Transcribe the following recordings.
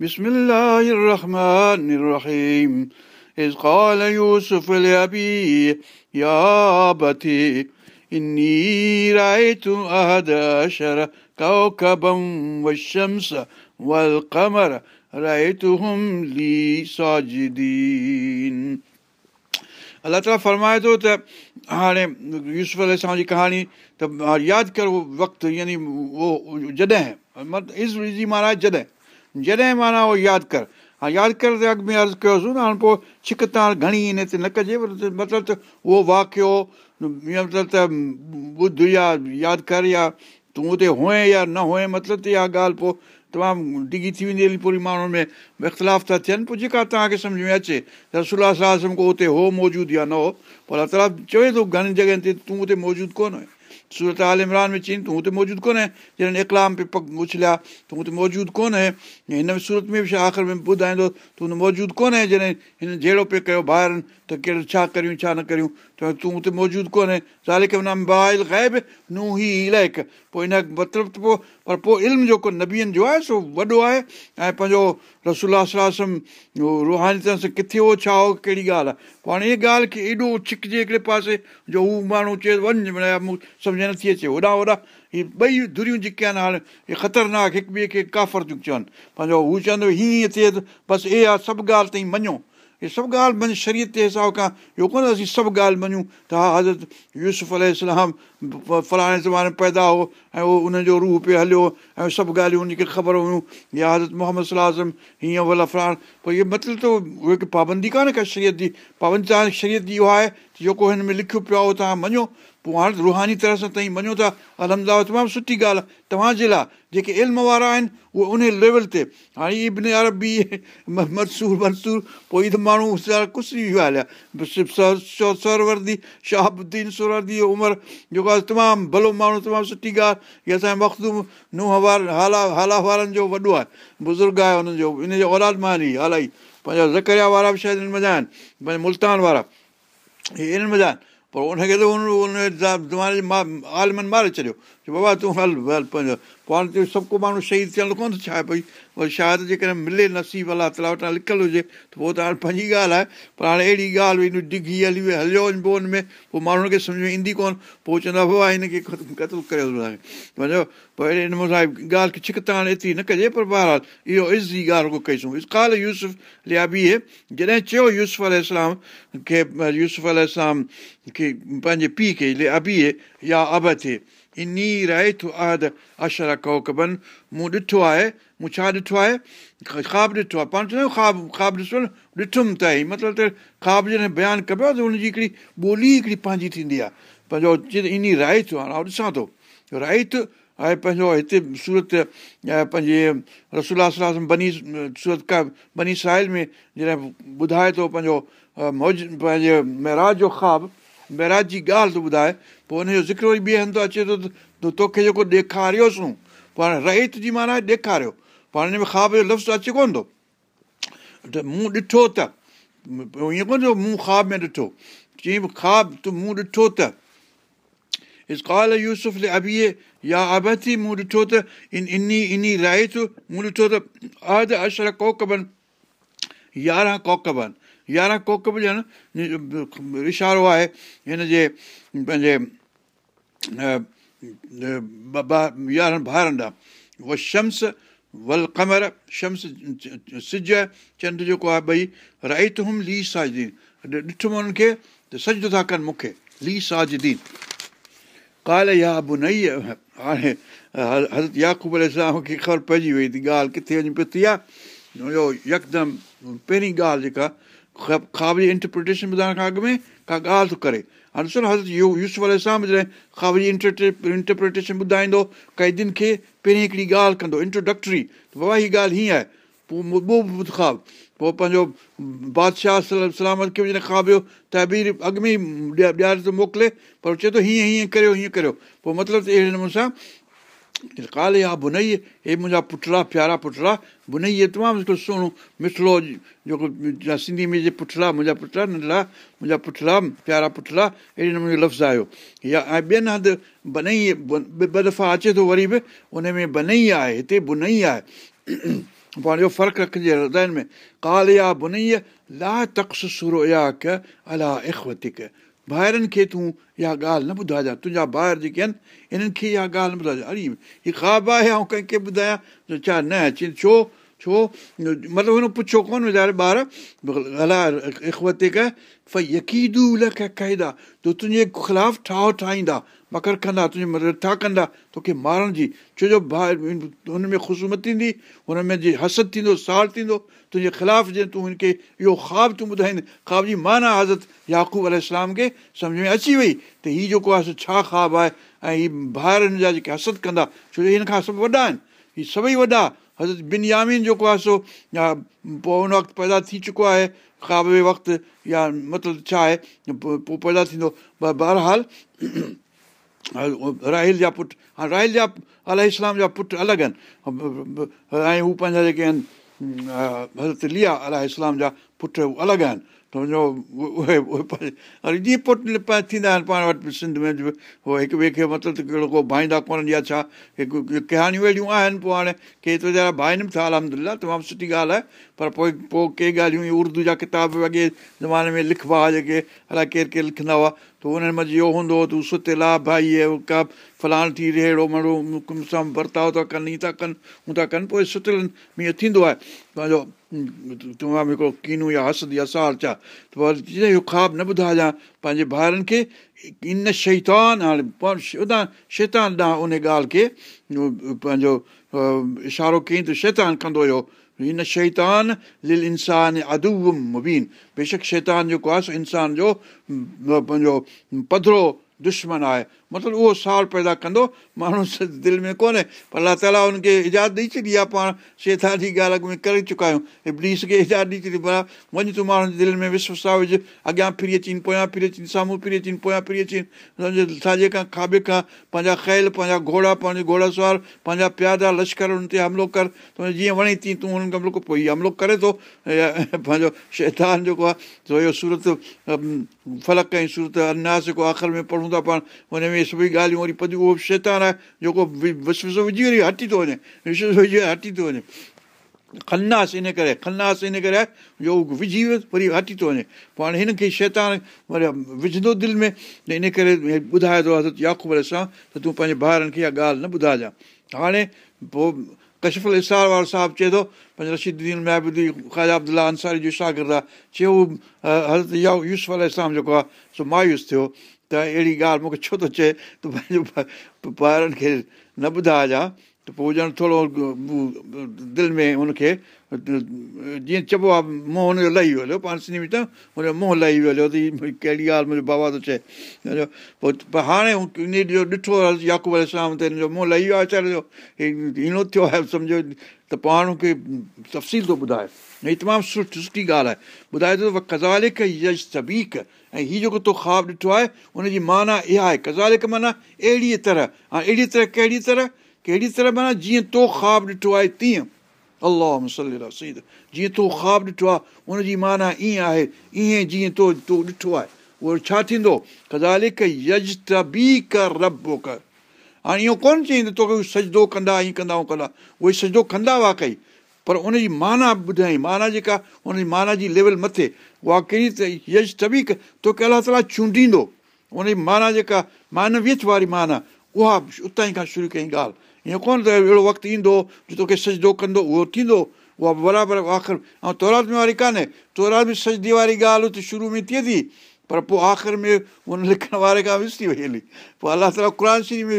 بسم الله الرحمن الرحيم إذ قال يوسف لأبيه يا أبتي إني رأيت أحد عشر كوكبا والشمس والقمر رأيتهم لي ساجدين अलाह ताला फरमाए थो त हाणे यूस अल जी कहाणी त यादि करो वक़्तु यानी उहो जॾहिं इज़ जी माना जॾहिं جڏهن معنيٰ اهو ياد ڪر. ها ياد ڪر ته اڳ ۾ عرض ڪيوسين نه هاڻي پوءِ ڇڪ تاڻ گهڻي هن تي نه ڪجي مطلب ته اهو واڪيو مطلب ته ٻڌ يا ياد ڪر يا تون اتي هئي يا نه هئي مطلب ته اها ڳالهه پوءِ تمام ڊگهي ٿي ويندي هلي پوري ماڻهن ۾ اختلاف ٿا ٿين. پوءِ جيڪا توهان کي سمجهه ۾ اچي ته رسولا صلاح ڪو اتي هو موجود يا نه هو پوءِ الله تالا چوي ٿو گهڻن جڳهين تي تون اتي موجود ڪونه هئي سورت آل عمران ۾ چئي تون هتي موجود ڪونهي جڏهن اڪلام پي پگ اڇليا تون هتي موجود ڪونهي هن سورت ۾ به ڇا آخر ۾ ٻڌائيندو تون هتي موجود ڪونهي جڏهن هن جهڙو پيو ڪيو ٻاهر ته ڪهڙو ڇا ڪريون ڇا نه ڪريون ته تون هتي موجود ڪونهي زالڪ بائل غيب نو هي الائڪ پوءِ هن مطلب ته پوءِ پر پوءِ علم جيڪو نبين جو آهي سو وڏو آهي. ۽ پنهنجو رسولا صلاح رهاني طرح سان ڪٿي هو ڇا هو ڪهڙي ڳالهه آهي. پوءِ هاڻي اها ڳالهه کي ايڏو ڇڪجي هڪڙي پاسي جو هو ماڻهو چئي وڃ مون سمجهه نٿي اچي. هوڏان هوڏان هيءَ ٻئي ڌريون جيڪي آهن هاڻي اهي خطرناڪ هڪ ٻئي کي ڪافر ٿيون چون. پنهنجو هو چوندو هيئن ٿئي ته بس اها سڀ ڳالهه تائين مڃو اهي سڀ ڳالهه مڃ شرييت جي حساب کان اهو ڪونه اسين سڀ ڳالهه مڃون ته ها حضرت يوسف الارم فلاڻي زماني پيدا هو ۽ اهو ان جو روهه پيو هليو ۽ سڀ ڳالهيون ان کي خبر هيون. يا حضرت محمد صلاح هيئن ڀلا فلاڻ. پوءِ اهو مطلب ته اهي پابندي ڪانهي ڪا شرييت جي پابندي توهان جي شرييت اهو آهي جيڪو هن ۾ لکيو پيو آهي اهو توهان مڃو پوءِ هاڻي رهاني طرح سان توهين مڃو ٿا. الهمدا تمام سٺي ڳالهه آهي. توهان جي لاءِ جيڪي علم وارا آهن اهي ان ليول تي. هاڻي اهي به عربي مرسور مرسور پوءِ هيءَ ته ماڻهو ڪسري ويو هليا. سروردي شهابدين سروردي عمر جيڪو آهي تمام ڀلو ماڻهو تمام سٺي ڳالهه. اها اسان جي مخدوم ننهن وار هالا هالا وارن جو وڏو آهي. بزرگ آهي هنن جو. ان جو اولاد مان هلي هالائي پنهنجا زڪريا وارا به شايد هن مزا آهن. پنهنجي ملتان وارا. اهي انهن مزا آهن پر ان کي ته ان زماني مان عالمن ماري ڇڏيو بابا تون هل هل پنهنجو. پوءِ هاڻي سڀ ڪو ماڻهو شهيد ٿيڻ ڪونه ٿو ڇا ڀئي وري شايد جيڪڏهن ملي نصيب الله تالا وٽان لکيل هجي ته پوءِ ته هاڻي پنهنجي ڳالهه آهي. پر هاڻي اهڙي ڳالهه ڀئي ڊگهي هلي هليو وڃي پوءِ هن ۾ پوءِ ماڻهن کي سمجهه ۾ ايندي ڪونه. پوءِ چوندا بابا هن کي قتل سمجهو پوءِ اهڙي نموني سان ڳالهه کي ڇڪ تاڻ ايتري نه ڪجي پر بهرحال اهو از جي ڳالهه ڪو ڪئيسون. يوسف ليا بيهي جڏهن چيو يوسف ال کي يوسف ال کي پنهنجي پيءُ کي ليا بيهي يا اب ٿئي ان رهي ٿو عهد اشر ڪوڪبن مون ڏٺو آهي مون ڇا ڏٺو آهي خواب ڏٺو آهي پاڻ چوندا آهيون خواب خواب ڏسو نه ڏٺم ته ئي مطلب ته خواب جڏهن بيان ڪبو آهي ته هن جي هڪڙي ٻولي هڪڙي پنهنجي ٿيندي آهي پنهنجو ان راءِ ٿيو هاڻي ڏسان ٿو رائٿ آهي پنهنجو هتي سورت پنهنجي رسولا صلاح بني سورت ڪا بني ساحل ۾ جڏهن ٻڌائي ٿو پنهنجو موج پنهنجي مهراج جو خواب مهراج جي ڳالهه ٿو ٻڌائي پوءِ هن جو ذڪر وري ٻئي هنڌ اچي ٿو ته توکي جيڪو ڏيکاريوسين پوءِ هاڻي رهت جي معنيٰ ڏيکاريو. پوءِ هاڻي هن ۾ خواب جو لفظ اچي ڪونه ٿو. ته مون ڏٺو ته ائين ڪونه ٿيو مون خواب ۾ ڏٺو. چئي خواب ته مون ڏٺو ته ڪال يوسف ابيئي يا ابٿي مون ڏٺو ته ان ان ان مون ڏٺو ته يارهن ڪوڪبن يارهن ڪوڪب ڄڻ اشارو آهي هن جي پنهنجي يارهن ٻارهن ڏانهن اها شمس ول ڪمر شمس سج چنڊ جيڪو آهي ڀئي رائيٽ هم لي ساجدين. ڏٺم انهن کي ته سجدو ٿا ڪن مون کي لي ساجدين. ڪال يا ب نئي هاڻي حضرت ياقوب کي خبر پئجي وئي ڳالهه ڪٿي وڃي ٿي آهي يڪدم پهرين ڳالهه جيڪا خواب جي انٽرپرٽيشن ٻڌائڻ کان اڳ ۾ ڪا ڳالهه ٿو ڪري هاڻي ڏسو نه حضرت يوز واري سان جڏهن خواب جي انٽرپرٽيشن ٻڌائيندو ڪيدين کي پهرين هڪڙي ڳالهه ڪندو انٽروڊڪٽري بابا هيءَ ڳالهه هيئن آهي پوءِ ٻيو خواب پوءِ پنهنجو بادشاهه سلامت کي خواب هيو ته به اڳ ۾ ئي ڏياري ٿو موڪلي پر چئي ٿو هيئن هيئن ڪريو هيئن ڪريو پوءِ مطلب ته اهڙي نموني سان ڪالي ها بنئي هي منهنجا پٽڙا پيارا پٽڙا بنئي تمام سهڻو مٺڙو جيڪو سنڌي ۾ جي پٽڙا منهنجا پٽڙا ننڍڙا منهنجا پٽڙا پيارا پٽڙا اهڙي نموني لفظ آيو يا ۽ ٻين هنڌ بنئي ٻه دفعا اچي ٿو وري به ان ۾ بنئي آهي هتي بنئي آهي اهو فرق رکجي رزائن ۾ ڪال يا بنئيءَ لا تخس سرو يا ڪ الا اخوتڪ ٻاهرن کي تون اها ڳالهه نه ٻڌائجانءِ تنهنجا ٻاهر جيڪي آهن انهن کي اها ڳالهه نه ٻڌائجانءِ اري هيءَ خواب آهي ۽ ڪنهن کي ٻڌايان ته ڇا نه اچي ڇو ڇو مطلب هن پڇو ڪونه ويچاري ٻار ف يڪيدو لک قيدا ته تنهنجي خلاف ٺاهه ٺاهيندا مڪر ڪندا تنهنجي مدد ڇا ڪندا توکي مارڻ جي ڇو جو ڀاءُ هن ۾ خشومت ٿيندي هن ۾ جيئن حسد ٿيندو ساڙ ٿيندو تنهنجي خلاف جيئن تون هن کي اهو خواب تون ٻڌائيندي خواب جي معنيٰ حضرت ياقوب ال کي سمجهه ۾ اچي وئي ته هيءُ جيڪو آهي ڇا خواب آهي ۽ هيءَ هن جا جيڪي حسد ڪندا ڇو جو هن کان سڀ وڏا آهن هيءَ سڀئي وڏا حضرت بن يامين جيڪو آهي سو پوءِ هن وقت پيدا ٿي چڪو آهي خواب وقت يا مطلب ڇا آهي پوءِ پيدا ٿيندو بهرحال راهول جا پٽ هاڻي راهول جا ال اسلام جا پٽ الڳ آهن ۽ هو پنهنجا جيڪي آهن حضرت ليا الله اسلام جا پٽ الڳ آهن سمجهو اهي اهي جيئن پٽ ٿيندا آهن پاڻ وٽ سنڌ ۾ اهو هڪ ٻئي کي مطلب ته ڪهڙو ڪو ڀائيندا ڪونهن يا ڇا هڪ ڪهاڻيون اهڙيون آهن پوءِ هاڻي ڪي ته ويچارا ڀائن به ٿا الهمدلا تمام سٺي ڳالهه آهي پر پوءِ پوءِ ڪي ڳالهيون اردو جا ڪتاب اڳي زماني ۾ لکبا هئا جيڪي الائي ڪير ڪير لکندا هئا ته انهن منجهه اهو هوندو هو تون ستلا ڀائي ڪا فلاڻ ٿي رهي اهڙو سان برتاءُ ٿا ڪن هيئن ٿا ڪن هو ٿا ڪن پوءِ ستلن ۾ اهو ٿيندو آهي پنهنجو توهان ۾ هڪڙو ڪينو يا حسد يا سار ڇا ته پوءِ اهو خواب نه ٻڌائجانءِ پنهنجي ٻارن کي. ان شيطان هاڻي اتان شيطان ڏانهن ان ڳالهه کي پنهنجو اشارو ڪيئين ته شيطان ڪندو هيو. هن شيطان لل انسان ادو مبين. بيشڪ شيطان جيڪو آهي سو انسان جو پنهنجو پڌرو دشمن آهي مطلب اهو ساڙ پيدا ڪندو ماڻهو دل ۾ ڪونهي پر الله تالا هن کي اجازت ڏيئي ڇڏي آهي پاڻ شيطان جي ڳالهه اڳ ۾ ڪري چڪا آهيون. ابليس کي اجازت ڏيئي ڇڏي ڀلا وڃ تون ماڻهن جي دل ۾ وشوسا وجهه اڳيان ڦري اچين پويان ڦري اچين سامهون ڦري اچين پويان ڦري اچين سمجهو ساڄي کان کاٻي کان پنهنجا خيال پنهنجا گهوڙا پنهنجي گهوڙا سوار پنهنجا پيادا لشڪر هن تي حملو ڪر. جيئن وڻي تيئن تون هن کي حملو پوءِ هيءَ حملو ڪري ٿو. پنهنجو شيطان جيڪو آهي اهو سورت فلڪ ۽ سورت اناس جيڪو آخر ۾ پڙهون ٿا پاڻ هن ۾ سڀئي ڳالهيون وري اهو شيطان آهي جيڪو وشو وجهي وري هٽي ٿو وڃي وشو وجهي هٽي ٿو وڃي کناس ان ڪري کناس ان ڪري جو وجهي ويو وري هٽي ٿو وڃي پوءِ هاڻي هن کي شيطان وري وجهندو دل ۾ ته ان ڪري ٻڌائي ٿو حضرت ياقوب سان ته تون پنهنجي ٻارن کي اها ڳالهه نه ٻڌائجانءِ هاڻي پوءِ ڪشفل اسار وارو صاحب چئي ٿو پنهنجو رشيددين مهبودي خواجا ابدلا انساري جو شاگرد آهي چئي حضرت يوز ال جيڪو آهي سو مايوس ٿيو ته اهڙي ڳالهه مون کي ڇو ٿو چئي ته پنهنجو ٻارن کي نه ٻڌائجانءِ ته پوءِ ڄڻ ٿورو دل ۾ هن کي جيئن چئبو آهي منهن هن جو لهي ويو هليو پاڻ سنڌي ۾ ته هن جو منهن لهي ويو هليو ته هيءَ ڪهڙي ڳالهه منهنجو بابا ٿو چئي. پوءِ هاڻي ان جو ڏٺو ياڪوب اسلام ته هن جو منهن لهي ويو آهي ويچاري جو هينو ٿيو آهي سمجهو ته پاڻ کي تفصيل ٿو ٻڌائي هيءَ تمام سٺي سٺي ڳالهه آهي ٻڌائي ٿو ڪزالڪ يش سبيڪ ۽ هيءُ جيڪو تو خواب ڏٺو آهي هن جي معنيٰ اها آهي ڪزالڪ معنيٰ اهڙيءَ طرح هاڻي اهڙي طرح ڪهڙي طرح ڪهڙي طرح معنيٰ جيئن تو خواب ڏٺو آهي تيئن الله سيد جيئن تو خواب ڏٺو آهي ان جي معنيٰ ائين آهي ائين جيئن تو تو ڏٺو آهي اهو ڇا ٿيندو ڪزالڪ يج طبي ڪر ربو ڪر هاڻي اهو ڪونه چئين توکي سجدو ڪندا ائين ڪندا ۽ ڪندا اهي سجدو ڪندا هئا ڪئي پر ان جي معنيٰ ٻڌائي معنيٰ جيڪا ان جي معنيٰ جي ليول مٿي اها ڪهڙي ته يش طبي توکي الله تالا چونڊيندو. ان جي معنيٰ جيڪا مانويت واري معنيٰ اها اتان ئي کان شروع ڪئي ڳالهه. ائين ڪونه ته اهڙو وقت ايندو جو توکي سجدو ڪندو اهو ٿيندو. اها برابر آخر ۽ تورات ۾ واري ڪانهي تورات ۾ سجدي واري ڳالهه هتي شروع ۾ ٿئي ٿي پر پوءِ آخر ۾ هن لکڻ واري کان وسري وئي هلي. پوءِ الله تالا قر شري ۾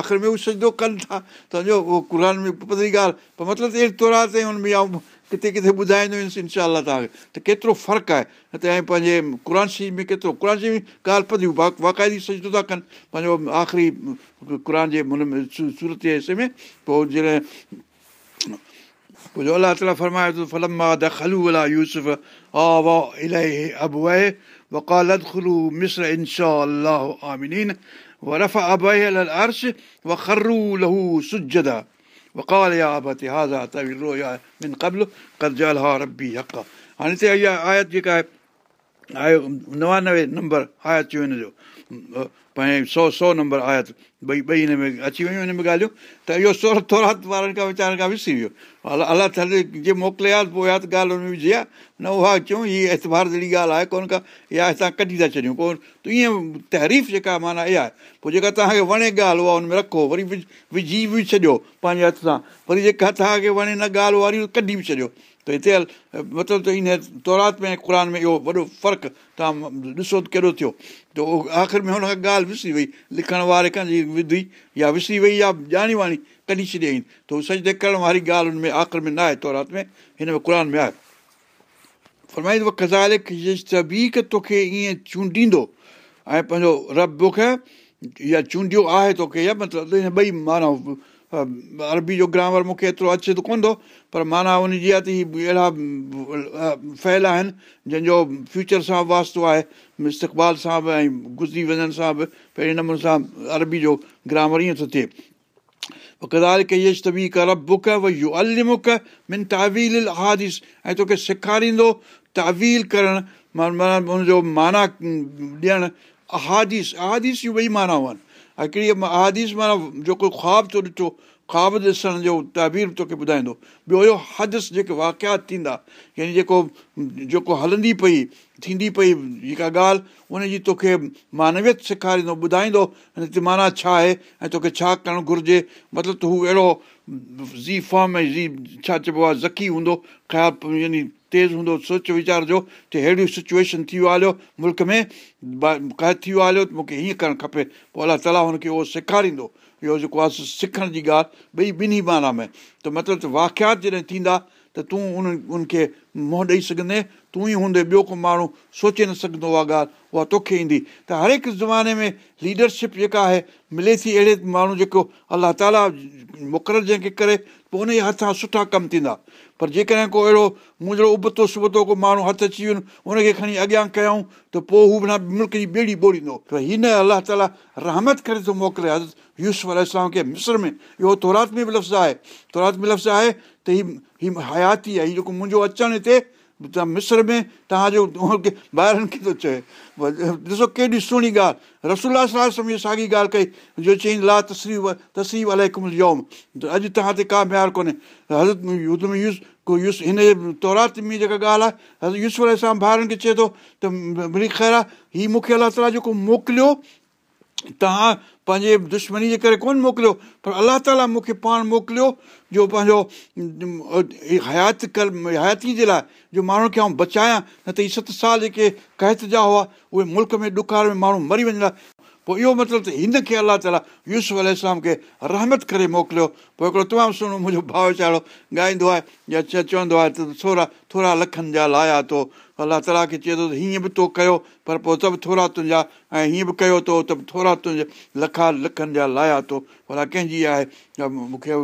آخر ۾ اهو سجدو ڪن ٿا. اهو قر ۾ پڌري ڳالهه. پر مطلب اهڙي تورات ۽ هن ۾ ڪٿي ڪٿي ٻڌائيندو انشا توهان کي. ته ڪيترو فرق آهي. ته پنهنجي قر شريف ۾ ڪيترو قر شريف ڳالهه پڌيون باقائدي سجدو ٿا ڪن. پنهنجو آخري قر جي سورت جي حصي ۾ پوءِ جڏهن پوءِ الله تالا فرمائي ٿو فلم کلو الا يوسف آ واهه الاهي وقال ادخلوا مصر إن شاء الله آمنين ورفع أبيه إلى العرش وخروا له سجدا وقال يا أبت هذا تأويل رؤيا من قبل قد جعلها ربي حقا हाणे हिते इहा आयत जेका आहे आयो नवानवे नंबर आया अची वञे जो پنهنجي سؤ سؤ نمبر آيا ٻئي ٻئي هن ۾ اچي ويون هن ۾ ڳالهيون ته اهو سور ٿورا وارن کان ويچارن کان وسي ويو الا الله تالي جي موڪليا پوءِ اها ته ڳالهه هن ۾ وجهي آهي نه اها چيون هيءَ اعتبار جهڙي ڳالهه آهي ڪونه ڪا اها هتان ڪڍي ٿا ڇڏيون پوءِ ته ائين تهريف جيڪا معنيٰ اها آهي پوءِ جيڪا توهان کي وڻي ڳالهه اها هن ۾ رکو وري وجهي به ڇڏيو پنهنجي هٿ سان وري جيڪا توهان کي وڻي نه ڳالهه واري ڪڍي به ڇڏيو هتي هل مطلب ته ان تورات ۾ قر ۾ اهو وڏو فرق توهان ڏسو ته ڪهڙو ٿيو. ته اهو آخر ۾ هن کي ڳالهه وسري وئي لکڻ واري کان جي وڌي يا وسري وئي يا ڄاڻي واڻي ڪڍي ڇڏيئين ته اهو سجدي ڪرڻ واري ڳالهه هن ۾ آخر ۾ نه آهي تورات ۾ هن ۾ قر ۾ آهي. فرمائيندو فرمائيندي توکي ائين چونڊيندو ۽ پنهنجو رب بک يا چونڊيو آهي توکي يا مطلب ٻئي معنيٰ عربي جو گرامر مون کي ايترو اچي ته ڪونه ٿو پر معنيٰ ان جي آهي ته اهڙا فيل آهن جنهن جو فيوچر سان واستو آهي استقبال سان به ۽ گذري وڃڻ سان به پهرين نموني سان عربي جو گرامر ائين ٿو ٿئي. المڪ من تاويل احاديث ۽ توکي سيکاريندو تاويل ڪرڻ معنيٰ هن جو معنيٰ ڏيڻ احاديث. احاديث جون ٻئي معنيٰ هئن هڪڙي احاديث معنيٰ جيڪو خواب تو ڏٺو خواب ڏسڻ جو تابير توکي ٻڌائيندو ٻيو هيو هدس جيڪي واقيات ٿيندا يعني جيڪو جيڪو هلندي پئي ٿيندي پئي جيڪا ڳالهه ان جي توکي مانويت سيکاريندو ٻڌائيندو هن تي معنيٰ ڇا آهي ۽ توکي ڇا ڪرڻ گهرجي مطلب ته هو اهڙو زي فارم ۽ زي ڇا چئبو آهي زڪي هوندو خيال يعني تيز هوندو سوچ ويچار جو ته اهڙيون سچوئيشن ٿي ويو هليو ملڪ ۾ ٿي ويو ته مون کي هيئن ڪرڻ کپي. پوءِ الله تالا هن کي اهو سيکاريندو. اهو جيڪو آهي سکڻ جي ڳالهه ٻئي ٻنهي معنيٰ ۾. ته مطلب ته واقيات جڏهن ٿيندا ته تون ان ان کي منهن ڏيئي سگهندي تون ئي هوندي ٻيو ڪو ماڻهو سوچي نه سگهندو اها ڳالهه اها توکي ايندي. ته هر هڪ زماني ۾ ليڊرشپ جيڪا آهي ملي ٿي اهڙي ماڻهو جيڪو الله تالا مقرر جنهن کي ڪري پوءِ ان جي هٿان سٺا ڪم ٿيندا پر جيڪڏهن ڪو اهڙو مون جهڙو ابتو سبتو ڪو ماڻهو هٿ اچي ويو ان کي کڻي اڳيان ڪيئون ته پوءِ هو به ملڪ جي ٻيڙي ٻوڙيندو. ته هن الله تالا رحمت ڪري ٿو موڪلي. حضرت يوز ال کي مسر ۾ اهو تورات ۾ به لفظ آهي. تورات ۾ لفظ آهي ته هيءَ هيءَ حياتي آهي هيءَ جيڪو منهنجو اچڻ هتي ته مسر ۾ توهان جو ٻاهرن کي ٿو چئي ڏسو ڪيڏي سهڻي ڳالهه رسولا اها ساڳي ڳالهه ڪئي جو چئي لا تسريف تسريف الائي ڪمل يوم ته اڄ توهان تي ڪا ميار ڪونهي حضرت يوز ڪو يوز هن تورات ۾ جيڪا ڳالهه آهي حضرت يوز ٻارن کي چئي ٿو ته ڀلي خير آهي هيءَ مون کي الله تالا جيڪو موڪليو توهان پنهنجي دشمني جي ڪري ڪونه موڪليو پر الله تالا مون کي پاڻ موڪليو جو پنهنجو حيات ڪر حياتي جي لاءِ جو ماڻهن کي آئون بچايان نه ته هيءَ ست سال جيڪي قيد جا هئا اهي ملڪ ۾ ڏکار ۾ ماڻهو مري وڃندا پوءِ اهو مطلب ته هن کي الله تالا يوز ال کي رحمت ڪري موڪليو پوءِ هڪڙو تمام سهڻو منهنجو ڀاءُ ويچارو ڳائيندو آهي يا چوندو آهي ته ٿورا ٿورا لکن جا لايا تو الله تالا کي چئي ٿو ته هيئن به تو ڪيو پر پوءِ ته به ٿورا تنهنجا ۽ هيئن به ڪيو تو ته به ٿورا تنهنجا لکا لکن جا لايا تو ڀلا ڪنهن جي آهي مون کي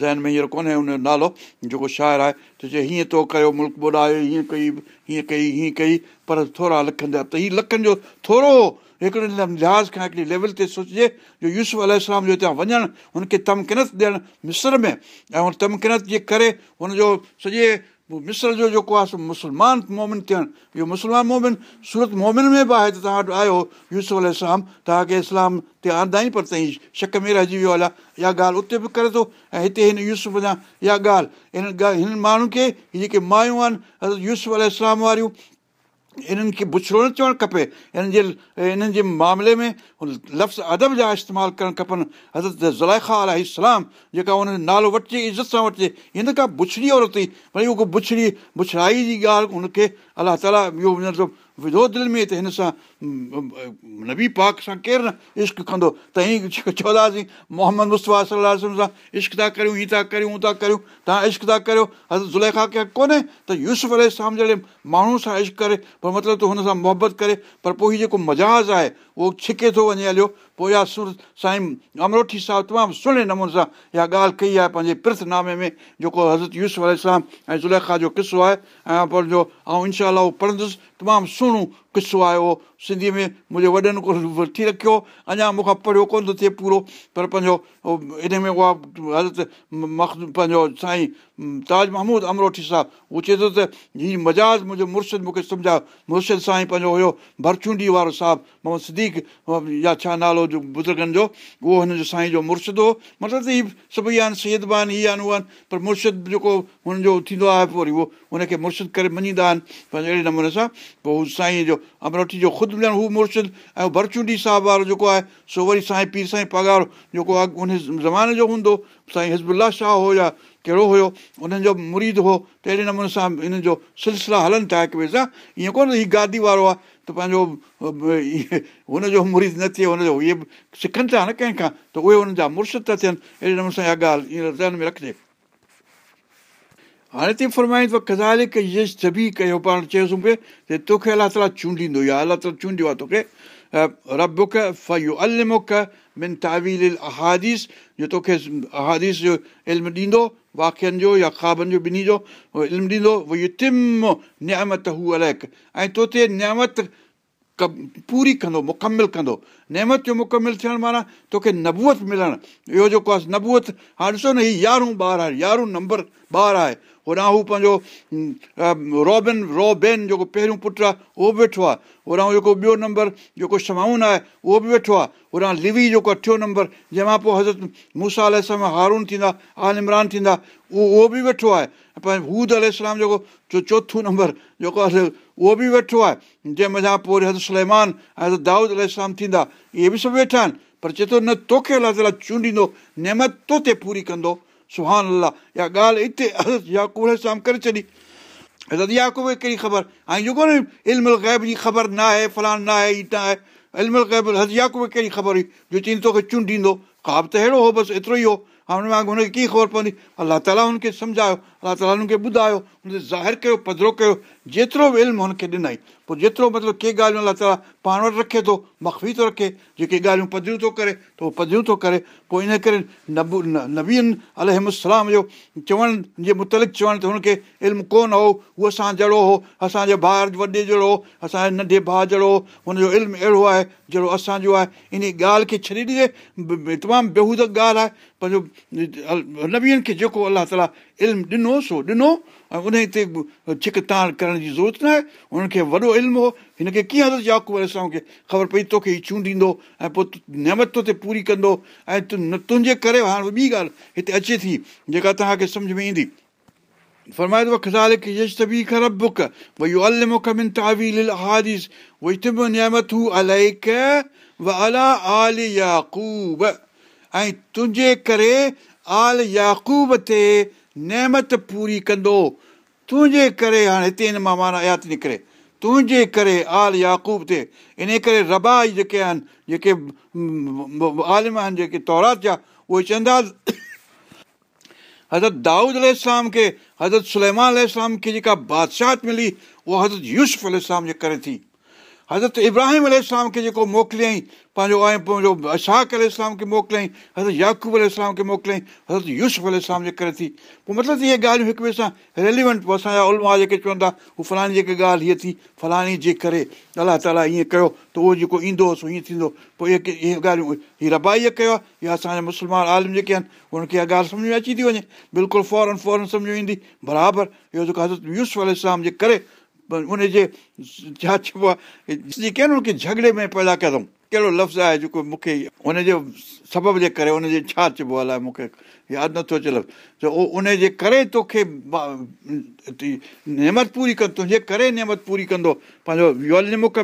ذهن ۾ هينئر ڪونهي هن جو نالو جيڪو شاعر آهي ته چئي هيئن تو ڪيو ملڪ ٻوڏايو هيئن ڪئي هيئن ڪئي هيئن ڪئي پر ٿورا لکن جا ته هيءَ لکن جو ٿورو هڪڙي لحاظ کان هڪڙي ليول تي سوچجي جو يوز ال جو هتان وڃڻ هن کي تمڪنت ڏيڻ مسر ۾۽ تمڪنت جي ڪري هن جو سڄي مسر جو جيڪو آهي سو مسلمان مومن ٿيڻ. اهو مسلمان مومن سورت مومن ۾ به آهي ته توهان وٽ آيو يوز ال توهان کي اسلام تي آندا آهن پر توهان شڪ ۾ رهجي ويو هليا اها ڳالهه اتي به ڪري ٿو ۽ هتي هن يوسف اها ڳالهه. هن ڳالهه هن ماڻهن کي جيڪي مايون آهن يوز ال واريون انهن کي بڇڙو نه چوڻ کپي هنن جي هنن جي معاملي ۾ لفظ ادب جا استعمال ڪرڻ کپن حضرت زلائکا ال اسلام جيڪا هن نالو وٺجي عزت سان وٺجي هن کان بڇڙي عورت هئي ڀئي اهو بڇڙي بڇڙائي جي ڳالهه هن کي الله تالا اهو وڌو دل ۾ ته هن سان نبي پاڪ سان ڪير نه عشق ڪندو ته هيئن چونداسين محمد مصطفيٰ صلاح سان عشق ٿا ڪريون هيئن ٿا ڪريون هونئن ٿا ڪريون توهان عشق ٿا ڪريو حضرت زليکا کي ڪونهي ته يوز ال جهڙي ماڻهو سان عشق ڪري پر مطلب ته هن سان محبت ڪري پر پوءِ هيءُ جيڪو مجاز آهي اهو ڇڪي ٿو وڃي هليو پوءِ اها سر سائين امروٺي صاحب تمام سهڻي نموني سان اها ڳالهه ڪئي آهي پنهنجي پرٿنامي ۾ جيڪو حضرت يوز ۽ زليکا جو قصو آهي ۽ پر جو ۽ انشا اهو پڙهندس تمام सुहिणो قصو آيو سنڌيءَ ۾ منهنجي وڏن ڪو وٺي رکيو اڃا مون کان پڙهيو ڪونه ٿو ٿئي پورو پر پنهنجو ان ۾ اها حضرت مک پنهنجو سائين تاج مهمود امروٺي صاحب اهو چئي ٿو ته هيءَ مجاز منهنجو مرشد مون کي سمجهايو مرشد سائين پنهنجو هيو ڀرچونڊي وارو صاحب محمد سديڪ يا ڇا نالو جو بزرگن جو اهو هن جو سائين جو مرشد هو مطلب ته هيءَ سڀئي آهن سيدبا آهن هيءَ آهن اها آهن پر مرشد جيڪو هن جو ٿيندو آهي پوءِ وري اهو هن کي مرشد ڪري مڃيندا آهن پنهنجي اهڙي نموني سان پوءِ هو سائين جو امروٺي جو خود ڄڻ هو مرشد ۽ ڀرچونڊي صاحب وارو جيڪو آهي سو وري سائين پير سائين پگهار جيڪو آهي ان زماني جو هوندو سائين هزبلا شاهه هو يا ڪهڙو هيو انهن جو مريد هو ته اهڙي نموني سان انهن جو سلسلا هلن ٿا هڪ ٻئي سان. ائين ڪونه هيءُ گادي وارو آهي ته پنهنجو هن جو مريد نه ٿئي هن جو اهي سکن ٿا نه ڪنهن کان ته اهي هنن جا مرشد ٿا ٿين. اهڙي نموني سان اها ڳالهه ذهن ۾ رکجي هاڻي ٿي فرمائيند ڪزالڪ يش جبي ڪيو پاڻ چيوسين ته توکي الله تالا چونڊيندو يا الله تالا چونڊيو آهي توکي من تاويل احاديث جو توکي احاديث جو علم ڏيندو واڪين جو يا خوابن جو ٻنهي جو علم ڏيندو وئي تم نيامت هو اليڪ. ۽ تو تي ڪ پوري ڪندو مڪمل ڪندو. نيمت جو مڪمل ٿيڻ معنيٰ توکي نبوئت ملڻ. اهو جيڪو آهي نبوئت هاڻي ڏسو نه هيءُ يارهون ٻار آهي يارهون نمبر ٻار آهي هوڏان هو پنهنجو رابن رابين جيڪو پهريون پٽ آهي اهو به ويٺو آهي هوڏان جيڪو ٻيو نمبر جيڪو شمائن آهي اهو به ويٺو آهي هوڏان لوي جيڪو اٺيون نمبر جنهن مان پوءِ حضرت موسيٰ ال هارون ٿيندا آل عمران ٿيندا اهو اهو به ويٺو آهي هود ال جيڪو چوٿون نمبر جيڪو آهي اهو به ويٺو آهي جنهن مٿان پوءِ وري حضرت سليمان ۽ حضرت دائود ال ٿيندا اهي به سڀ ويٺا آهن پر چئي ٿو نه توکي الله تالا چونڊيندو نيمت تو تي پوري ڪندو سهان الله اها ڳالهه هتي ياڪوب اسلام ڪري ڇڏي حضرت ياڪوب ڪهڙي خبر ۽ جيڪو نه علم غيب جي خبر نه آهي فلاڻ نه آهي علم غيب حضرت ياڪوب ڪهڙي خبر هئي جو چئي توکي چونڊيندو خواب ته اهڙو هو بس ايترو ئي هو هاڻي هن وانگر هن کي ڪيئن خبر پوندي الله تالا هن کي سمجهايو الله تالا هن کي ٻڌايو هن کي ظاهر ڪيو پڌرو ڪيو جيترو به علم هن کي ڏنئي. پوءِ جيترو مطلب ڪي ڳالهيون الله تالا پاڻ وٽ رکي ٿو مخفي ٿو رکي جيڪي ڳالهيون پڌريون ٿو ڪري ته اهو پڌريون ٿو ڪري. پوءِ ان ڪري نبو نبين السلام جو چوڻ جي مطلق چوڻ ته هن کي علم ڪونه هو اهو اسان جهڙو هو اسان جي ڀاءُ وڏي جهڙو هو اسان جي ننڍي ڀاءُ جهڙو هو هن جو علم اهڙو آهي جهڙو اسان جو آهي. ان ڳالهه کي ڇڏي ڏجي تمام بيهود ڳالهه آهي. پنهنجو نبيئن کي جيڪو الله تالا علم ڏنو سو ڏنو ۽ ان تي ڇڪ تاڻ ڪرڻ جي ضرورت نه آهي هنن کي وڏو علم هو هن کي ڪيئن حضرت ياڪوب اسان کي خبر پئي توکي هيءُ چونڊيندو ۽ پوءِ نيمت تو تي پوري ڪندو ۽ تون نه تنهنجي ڪري هاڻي ٻي ڳالهه هتي اچي ٿي جيڪا توهان کي سمجهه ۾ ايندي فرمائدو خزال کي يش طبي خرب بڪ ڀئي اهو ال مک من تاويل حادث وئي تب نيامت هو الائڪ و الا آل ياڪوب ۽ تنهنجي ڪري آل ياڪوب تي نيمت پوري ڪندو. تنهنجي ڪري هاڻي هتي هن مان معنيٰ آيات نڪري. تنهنجي ڪري آل ياڪوب تي. ان ڪري ربا جيڪي آهن جيڪي عالم آهن جيڪي تورات جا اهي چوندا حضرت دائود الارم کي حضرت الارم کي جيڪا بادشاهت ملي اها حضرت يوسف الارم جي ڪري ٿي. حضرت ابراهيم الارم کي جيڪو موڪليئين پنهنجو ۽ پنهنجو اشاڪ الارم کي موڪليئين حضرت ياقوب الارم کي موڪليئين حضرت يوسف الارم جي ڪري ٿي. پوءِ مطلب اهي ڳالهيون هڪ ٻئي سان ريلوينٽ اسان جا علماء جيڪي چون ٿا هو فلاڻي جيڪي ڳالهه هيءَ ٿي فلاڻي جي ڪري الله تالا ائين ڪيو ته اهو جيڪو ايندو سو ائين ٿيندو. پوءِ اهي اهي ڳالهيون هيءَ ربائيءَ ڪيو آهي يا اسان جا مسلمان عالم جيڪي آهن ان کي اها ڳالهه سمجهه ۾ اچي ٿي وڃي. بلڪل فورن فورن سمجهه ۾ ايندي برابر. اهو جيڪو حضرت يوز الارم جي ڪري ان جي ڇا چئبو آهي ڪيئن هن کي جهڳڙي ۾ پيدا ڪيون ڪهڙو لفظ آهي جيڪو مون کي هن جي سبب جي ڪري هن جي ڇا چئبو الائي مون کي؟ ياد نٿو اچي لفظ. ته اهو ان جي ڪري توکي نيمت پوري ڪندو تنهنجي ڪري نيمت پوري ڪندو. پنهنجو مک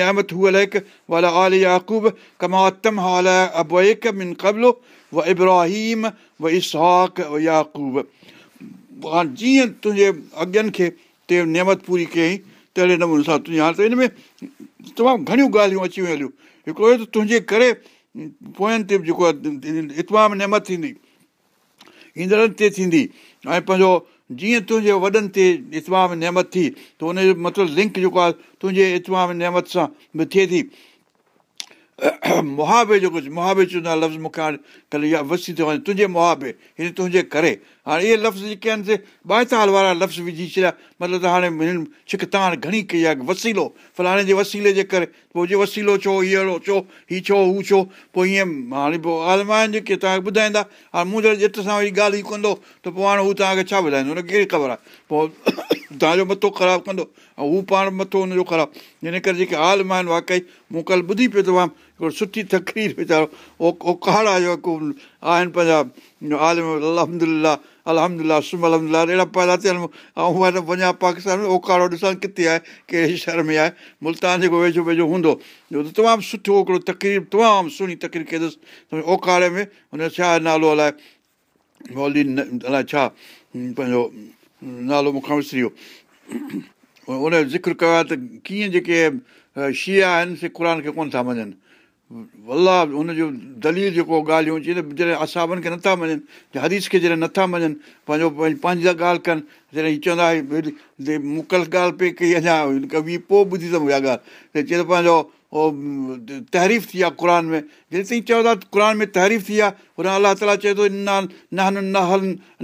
نيامت هو الائي والا آل ياڪوب ڪماتم قبلو و ابراهيم و اسهاڪ و هاڻي جيئن تنهنجي اڳين کي تي نيمت پوري ڪيئين تهڙي نموني سان تنهنجي هاڻي ته هن ۾ تمام گهڻيون ڳالهيون اچي ويون هليون هڪڙو ته تنهنجي ڪري پوين تي جيڪو آهي اتمام نيمت ٿيندي ايندڙن تي ٿيندي ۽ پنهنجو جيئن تنهنجي وڏن تي اتمام نيمت ٿي ته هن جو مطلب لنڪ جيڪو آهي تنهنجي اتمام نيمت سان به ٿئي ٿي مهابي جو ڪجهه مهابي چوندو آهي لفظ مون کي هاڻي ڪلهه اها وسي ٿو وڃي تنهنجي مهابي هن تنهنجي ڪري هاڻي اهي لفظ جيڪي آهن سي ٻائيتال وارا لفظ وجهي ڇڏيا مطلب ته هاڻي هنن ڇڪ توهان هاڻي گهڻي ڪئي آهي وسيلو فلاڻي جي وسيلي جي ڪري پوءِ جي وسيلو ڇو هيءَ ڇو هيءَ ڇو هو ڇو پوءِ ائين هاڻي پوءِ آلما آهن جيڪي توهان کي ٻڌائيندا هاڻي مون جهڙي ڄٽ سان وري ڳالهه ئي ڪندو ته پوءِ هاڻي هو توهان کي ڇا ٻڌائيندو هن کي ڪهڙي خبر آهي پوءِ توهان جو مٿو خراب ڪندو ۽ هو پاڻ مٿو هن جو خراب هن ڪري جيڪي عالم آهن واقعي مون ڪلهه ٻڌي پيو تمام هڪڙو سٺي تڪرير ويچارو اوڪاڙا جو آهن پنهنجا عالم الهمدلا الهمدلا سم الهمدلا اهڙا پيدا ٿيل ۽ اها ته وڃان پاڪستان ۾ اوڪاڙو ڏسان ڪٿي آهي ڪهڙي شهر ۾ آهي ملتان جيڪو ويجهو ويجهو هوندو تمام سٺو هڪڙو تڪرير تمام سهڻي تڪرير ڪيس اوڪاڙي ۾ هن ڇا نالو الائي مولي الائي ڇا پنهنجو نالو مون کان وسري ويو ان جو ذڪر ڪيو آهي ته ڪيئن جيڪي شيا آهن سي قر کي ڪونه ٿا مڃن الله هن جو دليل جيڪو ڳالهيون چئي ته جڏهن اسابن کي نٿا مڃن هريش کي جڏهن نٿا مڃن پنهنجو پنهنجي ٿا ڳالهه ڪن جڏهن هيءَ چوندا مڪل ڳالهه پئي ڪئي اڃا ڪوي پوءِ ٻڌي اٿم اها ڳالهه. ته چئي ته پنهنجو اهو تهريف ٿي آهي قر ۾ جيس تائين چئو ٿا قر ۾ تهريف ٿي آهي. هن الله تالا چئي ٿو انا نه هل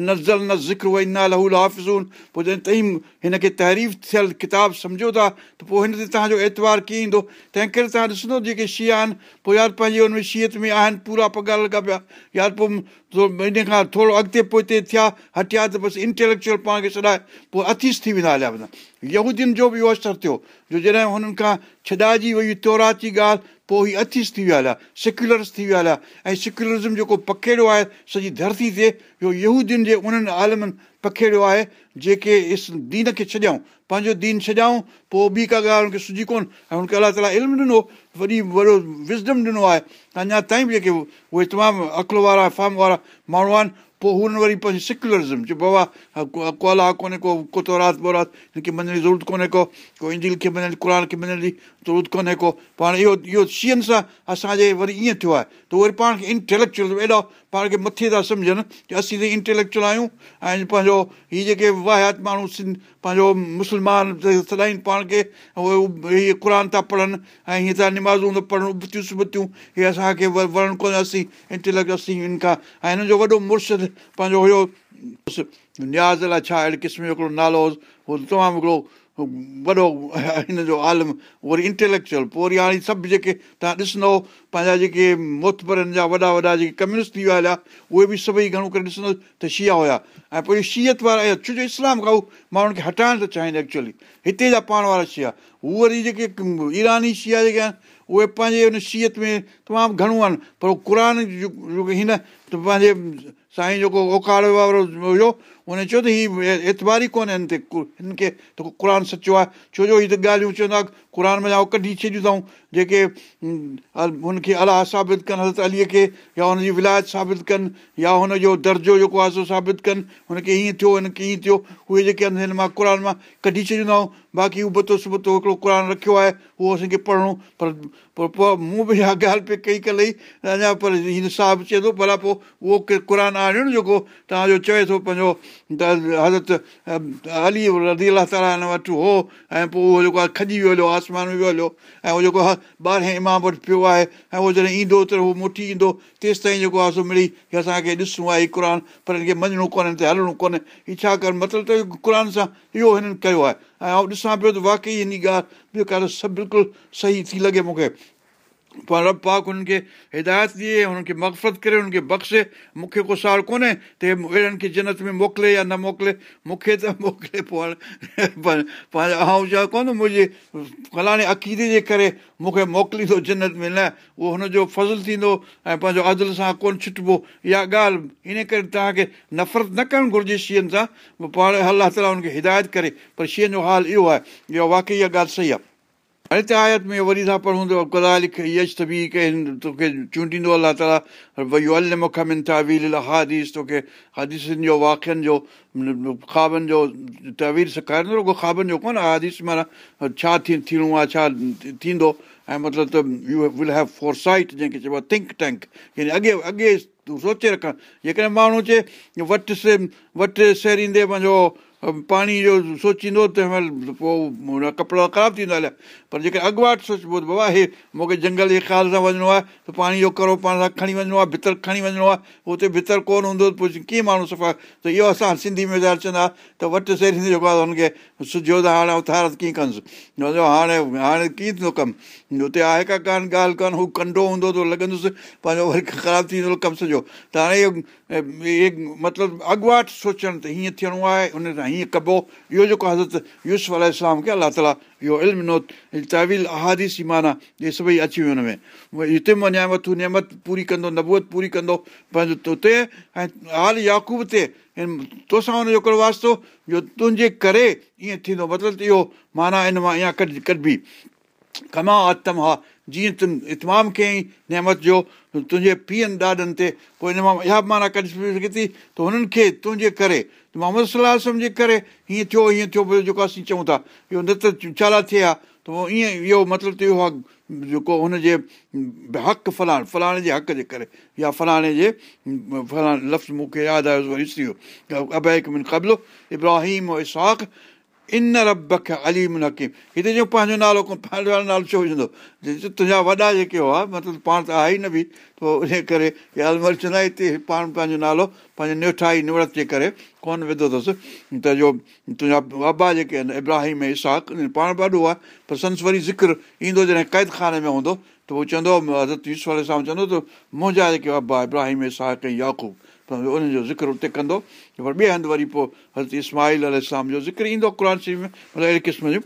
نزل نه ذڪر اهو انا لهو هافزون پوءِ جڏهن تائين هن کي تهريف ٿيل ڪتاب سمجهو ٿا ته پوءِ هن تي توهان جو ايتوار ڪيئن ايندو؟ تنهن ڪري توهان ڏسندو جيڪي شيئا آهن پوءِ يار پنهنجي هن ۾ شييت ۾ آهن پورا پگهار لڳا پيا. يار پوءِ ان کان ٿورو اڳتي پوءِ ٿيا هٽيا ته بس انٽيليڪچئل پاڻ کي ڇڏائي پوءِ اٿيس ٿي ويندا هليا ويندا يهودين جو به اهو اثر ٿيو جو جڏهن هنن کان ڇڏائجي وئي تورات جي ڳالهه پوءِ هيءَ اٿيس ٿي ويا هليا سيڪيلرس ٿي ويا هليا ۽ سيڪيلرزم جيڪو پکيڙيو آهي سڄي ڌرتي تي اهو يهودين جي انهن عالمن پکيڙيو آهي جيڪي اس دين کي ڇڏيئون پنهنجو دين ڇڏيئون پوءِ ٻي ڪا ڳالهه هن کي سجهي ڪونه ۽ هن کي الله تالا علم ڏنو وڏي وڏو وزڊم ڏنو آهي اڃا تائين به جيڪي اهي تمام عقل وارا فارم وارا ماڻهو آهن پوءِ هن وري پنهنجي سيڪيلرزم چيو بابا الله ڪونهي ڪو تورات بورات هن کي مڃڻ جي ضرورت ڪونهي ڪو ڪو انجل کي مڃڻ قر کي مڃڻ جي ضرورت ڪونهي ڪو پاڻ اهو اهو شيئن سان اسان جي وري ائين ٿيو آهي ته وري پاڻ کي انٽيليڪچئل ايڏا پاڻ کي مٿي ٿا سمجهن ڪه اسين ته انٽيليڪچئل آهيون ۽ پنهنجو هيءَ جيڪي واهيات ماڻهو سنڌ پنهنجو مسلمان سدائين پاڻ کي اهي هيءَ قر ٿا پڙهن ۽ هيئن ٿا نمازون ٿا پڙهن ابتيون سبتيون اهي اسان کي وڻن ڪونهي اسين انٽيليڪٽ اسين هن کان ۽ هن جو وڏو مرشد پنهنجو هيو نياز الائي ڇا اهڙي قسم جو هڪڙو نالو تمام هڪڙو وڏو هن جو عالم وري انٽيليڪچئل پوءِ وري هاڻي سڀ جيڪي توهان ڏسندو پنهنجا جيڪي موتبرن جا وڏا وڏا جيڪي ڪميونسٽ ٿي ويا هليا اهي به سڀئي گهڻو ڪري ڏسندو ته شيا هئا ۽ پوءِ شييت وارا ڇو جو اسلام کان ماڻهن کي هٽائڻ ٿا چاهين ايڪچوئلي هتي جا پاڻ وارا شيا هو وري جيڪي ايراني شيا جيڪي آهن اهي پنهنجي هن شييت ۾ تمام گهڻو آهن پر قر هن پنهنجي سائين جيڪو اوڪاڙي وارو هيو هن چيو ته هيءَ ايتباري ڪونهي هن تي هن کي ته قر سچو آهي ڇو جو هيءَ ته ڳالهيون چوندا قر ۾ جا ڪڍي ڇڏيون اٿئون جيڪي هن کي الله ثابت ڪن حضرت اليءَ کي يا هن جي ولايت ثابت ڪن يا هن جو درجو جيڪو آهي سو ثابت ڪن هن کي هيئن ٿيو هن کي هيئن ٿيو اهي جيڪي آهن هن مان قر مان ڪڍي ڇڏيندا آهيون باقي ابتو سبتو هڪڙو قر رکيو آهي اهو اسان کي پڙهڻو پر پوءِ مون به اها ڳالهه پي ڪئي ڪلهه ئي اڃا پر هن صاحب چئي ٿو ڀلا پوءِ اهو قر آڻيو نه جيڪو توهان جو چئي ٿو پنهنجو ته حضرت علي ردي الا تالا هن وٽ هو ۽ پوءِ اهو جيڪو آهي کجي ويو هليو آسمان ۾ ويو هليو ۽ اهو جيڪو آهي ٻارهين امام وٽ پيو آهي ۽ اهو جڏهن ايندو ته اهو مٺي ايندو تيس تائين جيڪو آهي سو مڙي ڪه اسان کي ڏسون آهي قر پر هن کي مڃڻو ڪونهي هلڻو ڪونهي هيءَ ڇا ڪر مطلب ته قر سان اهو هنن ڪيو آهي ۽ ڏسان پيو ته واقعي هن ڳالهه ڳالهه سڀ بلڪل صحيح ٿي لڳي مون کي پر رب پاڪ هنن کي هدايت ڏئي هنن کي مقفرت ڪري هنن کي بخشي. مون کي ڪو سار ڪونهي ته اهڙن کي جنت ۾ موڪلي يا نه موڪلي مون کي ته موڪلي پوءِ پنهنجا آئون چوان ڪونه منهنجي فلاڻي عقيدي جي ڪري مون کي موڪليندو جنت ۾. نه اهو هن جو فضل ٿيندو ۽ پنهنجو عدل سان ڪونه ڇٽبو. اها ڳالهه ان ڪري توهان کي نفرت نه ڪرڻ گهرجي شيئن سان. پاڻ الله تالا هن کي هدايت ڪري پر شيئن جو حال اهو آهي اها واقعي اها ڳالهه صحيح آهي هاڻي ته آيت ۾ وري ٿا پڙهون ته ڪلا لک يش ته به ڪنهن توکي چونڊيندو الله تالا ڀئي ال مک ۾ تاويل هاديس توکي هاديسن جو واڪين جو خوابن جو توير سيکاريندو رڳو خوابن جو ڪونه هاديس معنيٰ ڇا ٿيڻو آهي ڇا ٿيندو ۽ مطلب ته you will have foresight جنهن کي چئبو آهي ٿنڪ ٽينڪ يعني اڳي اڳي تون سوچي رکڻ. جيڪڏهن ماڻهو چئي وٽ سي وٽ سيريندي پنهنجو پاڻي جو سوچيندو ته مهل پوءِ ڪپڙا خراب ٿيندا هليا. پر جيڪي اڳواٽ سوچبو ته بابا هي مون کي جنگل جي خيال سان وڃڻو آهي ته پاڻي جو ڪرو پاڻ سان کڻي وڃڻو آهي ڀتر کڻي وڃڻو آهي هتي ڀتر ڪونه هوندو پوءِ ڪيئن ماڻهو صفا؟ ته اهو اسان سنڌي ۾ ويچار چوندا ته وٽ سيريندي جيڪو آهي هن کي سجهو ته هاڻي اٿار ڪيئن ڪندس؟ هاڻي هاڻي ڪيئن ٿيندو ڪم؟ هتي آهي ڪا ڪانه ڳالهه ڪانه هو ڪنڊو هوندو ته لڳندس پنهنجو وري خراب ٿي ويندو ڪم سڄو. ته هاڻي اهو مطلب اڳواٽ سوچڻ ته هيئن ٿيڻو آهي ان سان هيئن ڪبو اهو جيڪو حضرت يوز کي الله تالا اهو علم ڏنو تحويل اهاديسي معنيٰ اهي سڀئي اچي ويو هن ۾ هتي مان نيامت نيامت پوري ڪندو نبوئت پوري ڪندو پنهنجو هتي ۽ حال ياقوب تي تو سان هن جو هڪڙو واستو جو تنهنجي ڪري ائين ٿيندو مطلب اهو معنيٰ هن مان اها ڪڍ ڪڍبي ڪما آتم ها جيئن تون اتمام ڪيئين نيامت جو تنهنجي پيئن ڏاڏن تي پوءِ هن مان اها به معنيٰ سگهي ٿي ته هنن کي تنهنجي ڪري محمد صلاح سمجهي ڪري هيئن ٿيو هيئن ٿيو پيو جيڪو اسين چئون ٿا اهو نه ته چالا ٿئي ها ته پوءِ ائين اهو مطلب ته اهو آهي جيڪو هن جي حق فلاڻ فلاڻي جي حق جي ڪري يا فلاڻي جي فلاڻي لفظ مون کي ياد آيو وري ڏسي ويو من قبلو ابراهيم اساڪ ان رب کي اليم نڪيم هتي جو پنهنجو نالو پنهنجو نالو ڇو وجهندو تنهنجا وڏا جيڪي هئا مطلب پاڻ ته آهي ئي نه به پوءِ ان ڪري المل چوندا هتي پاڻ پنهنجو نالو پنهنجي نٺائي نورت جي ڪري ڪونه وڌو اٿس ته جو تنهنجا بابا جيڪي آهن ابراهيم ۽ اساڪ پاڻ وڏو آهي پر سنس وري ذڪر ايندو جڏهن قيد کاني ۾ هوندو ته اهو چوندو حضرت يوز سان چوندو ته منهنجا جيڪي بابا ابراهيم اساڪ ۽ ياقوب ان جو ذڪر اتي ڪندو پر ٻئي هنڌ وري پوءِ حضرت اسماهيل ال اسلام جو ذڪر ايندو قر شريف ۾ مطلب اهڙي قسم جو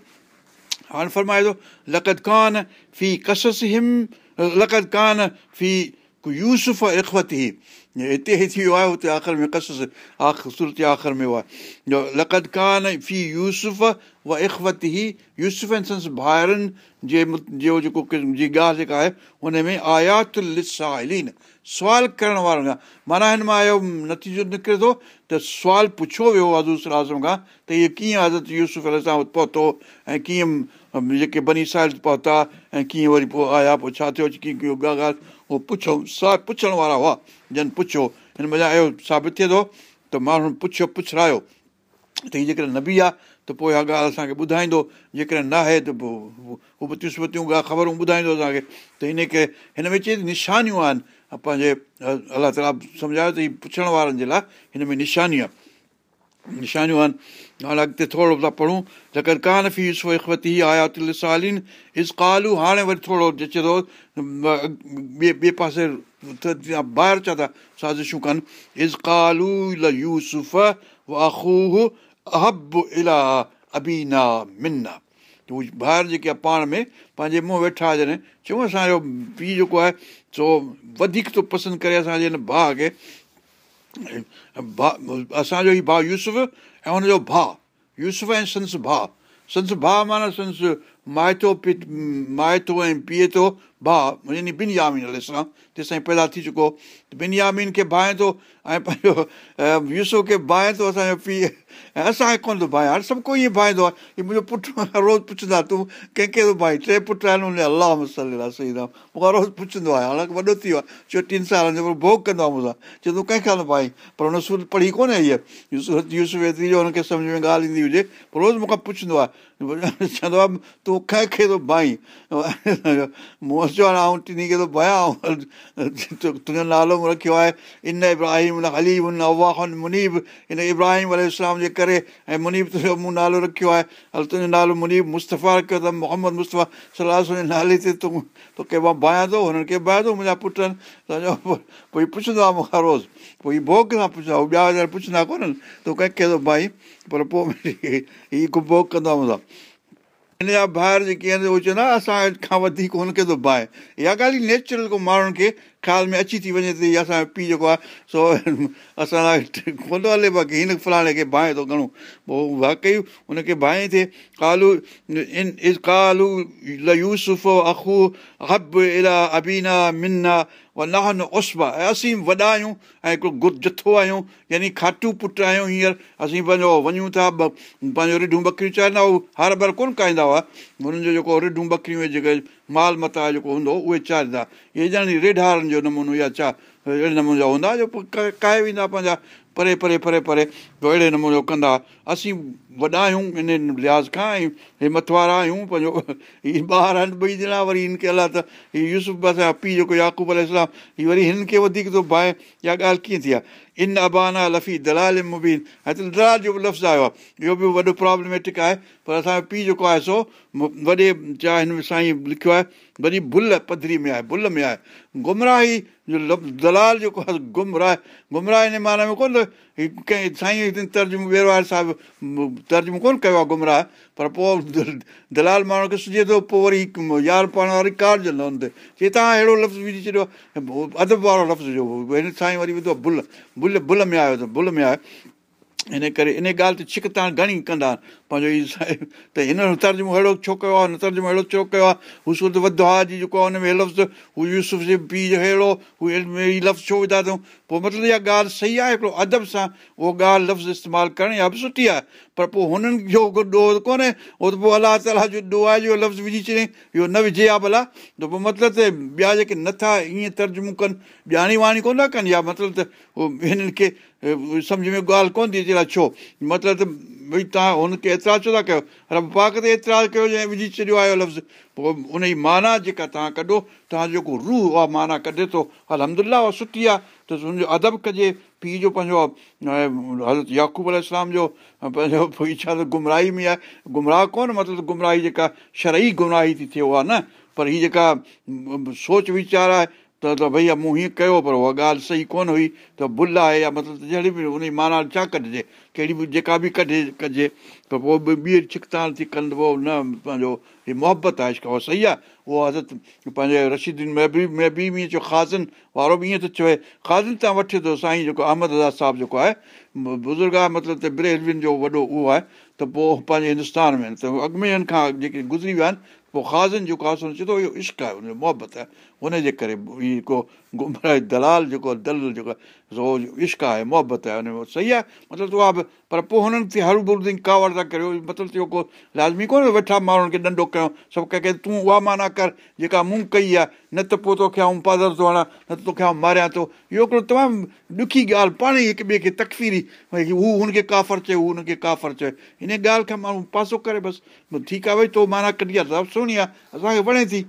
هاڻي فرمائي ٿو لقت ڪانه في ڪسس هم لقت ڪانه في يوسف اخوت ئي هتي ئي ٿي ويو آهي هتي آخر ۾ ڪسس آخر سورت آخر ۾ اها جو لقت ڪانه في يوسف اها اخوت ئي يوسف سنس ڀائرن جي جو جيڪو جي ڳالهه جيڪا آهي هن ۾ آيات لسائلين سوال ڪرڻ وارن کان معنيٰ هن مان اهو نتيجو نڪري ٿو ته سوال پڇيو ويو حضور اعظم کان ته اهي ڪيئن حضرت يوسف سان پهتو ۽ ڪيئن جيڪي بني ساحل پهتا ۽ ڪيئن وري پوءِ آيا پوءِ ڇا ٿيو ڪيئن ڳالهه ڳالهه اهو پڇو سا پڇڻ وارا هئا جن پڇيو هن مزا اهو ثابت ٿئي ٿو ته ماڻهن پڇيو پڇرايو ته هيءَ جيڪڏهن نه به آهي ته پوءِ اها ڳالهه اسان کي ٻڌائيندو جيڪڏهن نه آهي ته پوءِ هو به تسوتيون ڳالهه خبرون ٻڌائيندو اسان کي ته هن ڪري هن ۾ چئي نشانيون آهن پنهنجي الله تالا سمجهايو ته هيءَ پڇڻ وارن جي لاءِ هن ۾ نشاني آهي نشانيون آهن هاڻي اڳتي ٿورو ٿا پڙهون ته ڪانه في اخوتي آيا سالين ازڪالو هاڻي وري ٿورو اچي ٿو ٻئي ٻئي پاسي ٻاهر ڇا ٿا سازشون ڪن ازڪالو يوسف اهب الا ابينا منا اهي ٻاهر جيڪي آهي پاڻ ۾ پنهنجي منهن ويٺا جڏهن چئون اسان جو پيءُ جيڪو آهي سو وڌيڪ ٿو پسند ڪري اسان جي هن ڀاءُ کي ڀاءُ اسان جو ئي ڀاءُ يوسف ۽ هن جو ڀاءُ يوسف ۽ سنس ڀاءُ سنس ڀاءُ معنيٰ سنس مائتو پي مائتو ۽ پيئي ٿو ڀاءُ يعني ٻن يامين هلي سان تيستائين پيدا ٿي چڪو ٻن يامين کي ڀائي ٿو ۽ پنهنجو يوسف کي ڀائي ٿو اسان جو پيءُ ۽ اسان کي ڪونه ٿو ڀائي هاڻي سڀ ڪو ائين ڀائيندو آهي هيءَ منهنجو پٽ روز پڇندو تون ڪنهن کي ٿو ڀائي ٽي پٽ آهن هن الله صحيح آهي مون کان روز پڇندو آهي حالانڪه وڏو ٿي ويو آهي چوٽين سالن جو ڀوڳ ڪندو آهي مون سان چئي تون ڪنهن کان ٿو ڀائي پر هن سورت پڙهي ڪونهي هيءَ يوز يوسف ايتري جو هن کي سمجهه ۾ ڳالهه ايندي هجي پوءِ روز مون کان پڇندو آهي چوندو آهي تون ڪنهن کي ٿو ڀائي مون هاڻي آئون ٽنهي کي ٿو ڀايان تنهنجو نالو رکيو آهي ان ابراهيم هليب اواهه منيب ان ابراهيم ال جي ڪري ۽ منيب تنهنجو مون نالو رکيو آهي هل تنهنجو نالو منيب مصطفيٰ رکيو اٿم محمد مصطفيٰ صلاح جي نالي تي تون توکي مان ڀايان ٿو هنن کي ٿو منهنجا پٽ سمجهو پوءِ پڇندو آهي مون کان روز پوءِ هيءَ ڀوڳ سان پڇندو آهي ٻيا ويچارا پڇندا ڪونهن تون ڪنهن کي ٿو ڀائي پر پوءِ هيءَ ڀوڳ ڪندو مون سان هن جا ٻاهر جيڪي آهن اهي چوندا اسان کان وڌيڪ هن کي ٿو ڀائي اها ڳالهه ئي نيچرل ڪو ماڻهن کي خيال ۾ اچي ٿي وڃي ته اسان جو پيءُ جيڪو آهي سو اسان ڪونه ٿو هلي باقي هن فلاڻي کي ڀائي ٿو گهڻو پوءِ واقعي هن کي ڀائي ٿئي ڪالو ان ڪالو يوسف اکو هب ايڏا ابينا منا نه اوسبا ۽ اسين وڏا آهيون ۽ هڪڙو گر جٿو آهيون يعني کاٽو پٽ آهيون هينئر اسين پنهنجو وڃون ٿا پنهنجو رڍون ٻڪريون چاهيندا هو هر ڀر ڪونه کائيندا هئا هنن جو جيڪو رڍون ٻڪريون جيڪي مال متا جيڪو هوندو اهي چاڙهيندا. اهي ڄڻ ريڍارن جو نمونو يا چا اهڙي نموني جا هوندا جو ڪائي ويندا پنهنجا پري پري پري پري اهڙي نموني ڪندا. اسين وڏا آهيون ان لحاظ کان ۽ هي مٿوارا آهيون پنهنجو هيءَ ٻار آهن ٻئي ڄڻا وري هن کي ته هيءَ يوسف اسان جو پيءُ جيڪو ياقوب ال هيءَ وري هن کي وڌيڪ ٿو ڀائي اها ڳالهه ڪيئن ٿي آهي؟ ان ابانا لفي دلال مبين. ۽ ته دلال جو به لفظ آيو آهي اهو به وڏو پرابلميٽڪ آهي پر اسان جو پيءُ جيڪو آهي سو وڏي چاهي هن ۾ سائين لکيو آهي وري ڀل پڌري ۾ آهي ڀل ۾ آهي. گمراهي جو دلال جيڪو آهي گمراهه گمراهه هن معنيٰ ۾ ڪونه ڪنهن سائين ترجمو ويروار صاحب ترجمو ڪونه ڪيو آهي گمراهه پر پوءِ دلال ماڻهو کي سجهي ٿو پوءِ وري يار پاڻ واري ڪار جو هن تي. چئي توهان اهڙو لفظ وجهي ڇڏيو ادب وارو لفظ جو هن سائين وري وڌو ڀل ڀل ڀل ۾ آيو ته ڀل ۾ آهي ان ڪري ان ڳالهه تي ڇڪ توهان گهڻي ڪندا پنهنجو اهو ته هن ترجمو اهڙو ڇو ڪيو آهي؟ هن ترجمو اهڙو ڇو ڪيو آهي؟ هو شڌ وڌو آهي جي جيڪو آهي هن ۾ لفظ هو يوسف جي پيءُ جو اهڙو هو لفظ ڇو وڌا اٿئون؟ پوءِ مطلب اها ڳالهه صحيح آهي هڪڙو ادب سان اهو ڳالهه لفظ استعمال ڪرڻ اها به سٺي آهي. پر پوءِ هنن جو ڏوهه ڪونهي. اهو ته پوءِ الله تالا جو ڏوهه آهي جو لفظ وجهي ڇڏي اهو نه وجهي آهي ڀلا. ته پوءِ مطلب ته ٻيا جيڪي نٿا ائين ترجمو ڪن ڄاڻي واڻي ڪونه ٿا ڪن. يا مطلب ته اهو هنن کي سمجهه ۾ ڳالهه ڪونه ٿي اچي ڇو مطلب ته ڀئي توهان هن کي ايترا ڇو ٿا ڪيو رب پاڪ تي ايترا ڪيو جنهن وجهي ڇڏيو آهي لفظ پوءِ ان جي معنيٰ جيڪا توهان ڪڍو توهان جيڪو روهه اها معنيٰ ڪڍي ٿو الهمدلا اها سٺي آهي ته هن جو ادب ڪجي پيءُ جو پنهنجو حضرت ياقوب ال جو پنهنجو اڇا ته گمراهي ۾ آهي گمراهه ڪونه مطلب گمراهي جيڪا شرئي گمراهي ٿي ٿئي اها نه پر هيءَ جيڪا سوچ ويچار آهي ته ته ڀئي مون هيئن ڪيو پر اها ڳالهه صحيح ڪونه هئي. ته ڀل آهي يا مطلب جهڙي به ان جي معنيٰ ڇا ڪڍجي؟ ڪهڙي به جيڪا به ڪڍي ڪجي. ته پوءِ به ٻي ڇڪتاڻ ٿي ڪن پوءِ نه پنهنجو هيءَ محبت آهي اها صحيح آهي. اها حضرت پنهنجي ۾ چيو خازن وارو به ائين ٿو چوي. خازن تان وٺي ٿو سائين جيڪو احمد ازاد صاحب جيڪو آهي. بزرگ آهي مطلب ته بريلون جو وڏو اهو آهي. ته پوءِ پنهنجي هندستان ۾ ته اڳ ۾ هن کان جيڪي گذري ويا آهن پوءِ خازن جيڪو آهي چئي ٿو اهو عشق آهي هن جو محبت آهي هن جي ڪري دلال جيڪو دل جيڪو آهي سو عشق آهي محبت آهي هن صحيح آهي. مطلب اها به پر پوءِ هنن تي هر بر ڪاوڙ ٿا ڪريو. مطلب اهو ڪو لازمي ڪونهي ويٺا ماڻهن کي ڏنڊو ڪيون. سڀ ڪنهن کي تون اها معنيٰ ڪر جيڪا مون ڪئي آهي. نه ته پوءِ توکي آئون پادر ٿو هڻان نه ته توکي آئون ماريان ٿو. اهو هڪڙو تمام ڏکي ڳالهه پاڻ ئي هڪ ٻئي کي تڪفيري ڀئي هو هن کي ڪافر چئي هو هن کي ڪافر چئي هن ڳالهه کان ماڻهو پاسو ڪري بس. ٺيڪ آهي ڀئي تو معنيٰ ڪڍي آهي ته سهڻي آهي. اسان کي وڻي ٿي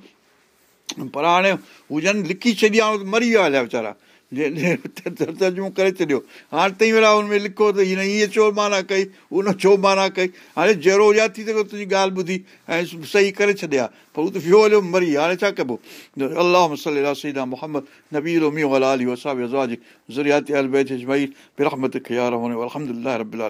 پر هاڻي هو لکي ڇڏيا مري ويا هليا ويچارا. ترجمو ڪري ڇڏيو. هاڻي ٿئي ويلا هن ۾ لکو هيئن ڇو معنيٰ ڪئي ان ڇو معنيٰ ڪئي. هاڻي جهڙو يا ٿي سگهو تنهنجي ڳالهه ٻڌي ۽ صحيح ڪري ڇڏيا. پر هو ته ويو هليو مري هاڻي ڇا ڪبو؟ الله سيدا محمد نبي رومي الاهي وساب زرياتي البيت اجمئي برهمت خيار الهمد ربل